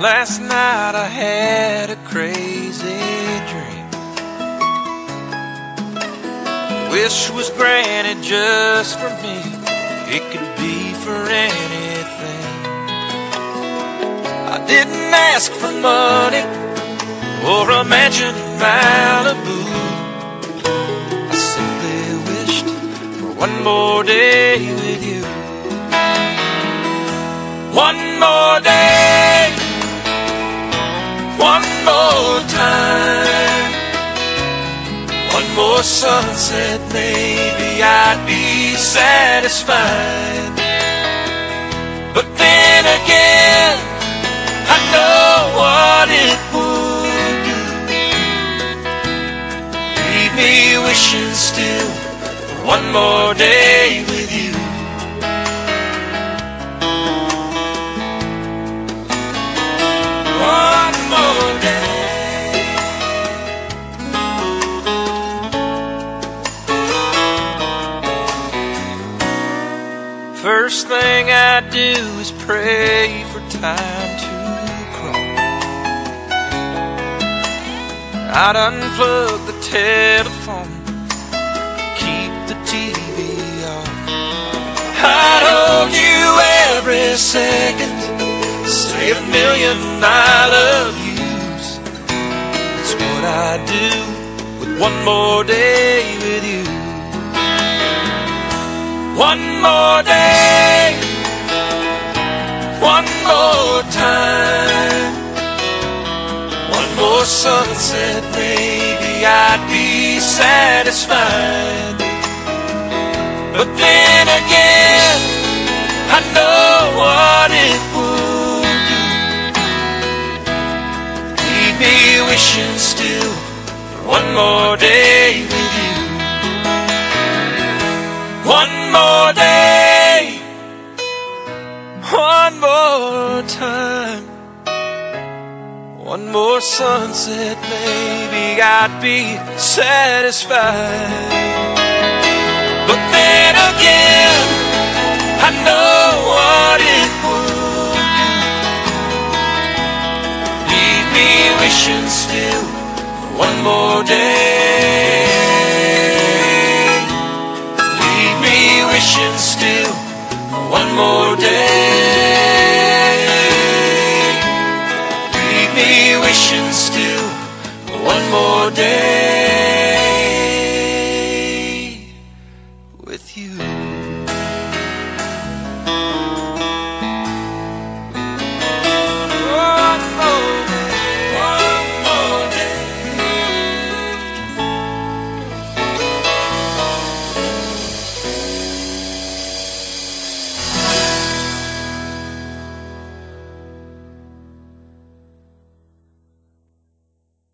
Last night I had a crazy dream. Wish was granted just for me. It could be for anything. I didn't ask for money or a mansion in Malibu. I simply wished for one more day with you. One more day, more sunset, maybe I'd be satisfied. But then again, I know what it would do. Leave me wishing still for one more day with you. First thing I do is pray for time to crawl. I'd unplug the telephone, keep the TV off. I'd hold you every second, say a million I love yous. That's what I do with one more day One more day, one more time, one more sunset, maybe I'd be satisfied. But then again, I know what it would do. Leave me wishing still for one more day before sunset, maybe I'd be satisfied. But then again, I know what it would leave me wishing still one more day. Leave me wishing still. patience